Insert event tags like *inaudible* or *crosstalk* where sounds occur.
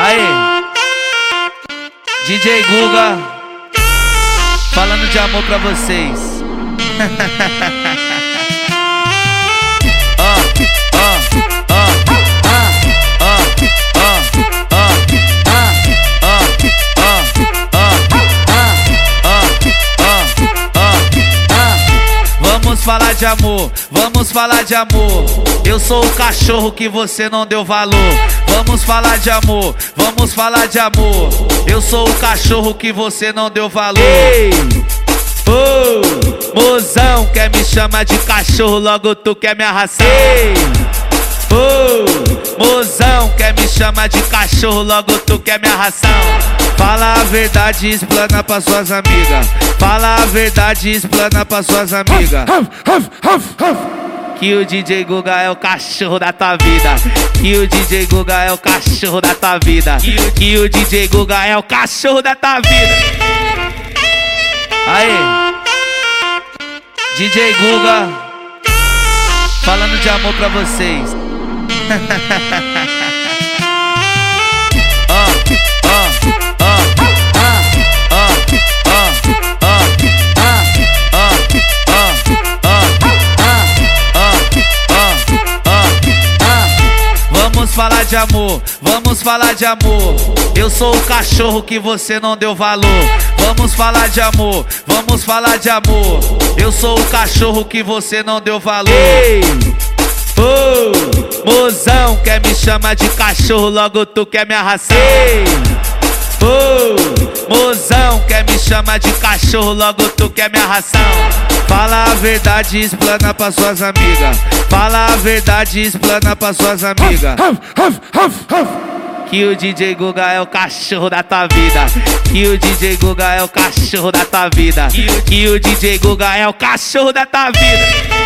Aí, DJ Guga, falando de amor pra vocês. *laughs* falar de amor, vamos falar de amor. Eu sou o cachorro que você não deu valor. Vamos falar de amor, vamos falar de amor. Eu sou o cachorro que você não deu valor. Ei! Oh, mozão quer me chamar de cachorro, logo tu quer me arrasar. Ei! Chamar de cachorro, logo tu quer me arrasar. Fala a verdade, explana pra suas amigas. Fala a verdade, explana pra suas amigas. Que o DJ Guga é o cachorro da tua vida. Que o DJ Guga é o cachorro da tua vida. Que o DJ Guga é o cachorro da tua vida. Aí, DJ Guga, falando de amor pra vocês. *laughs* falar de amor, vamos falar de amor. Eu sou o cachorro que você não deu valor. Vamos falar de amor, vamos falar de amor. Eu sou o cachorro que você não deu valor. Ei! Oh, mozão quer me chamar de cachorro, logo tu quer me arrasar. Ei! Oh, mozão quer me chamar de cachorro, logo tu quer me arrasar. Fala a verdade, explana pra suas amigas. Fala a verdade, explana pra suas amigas. Que o DJ Guga é o cachorro da tua vida. Que o DJ Guga é o cachorro da tua vida. Que o DJ Guga é o cachorro da tua vida.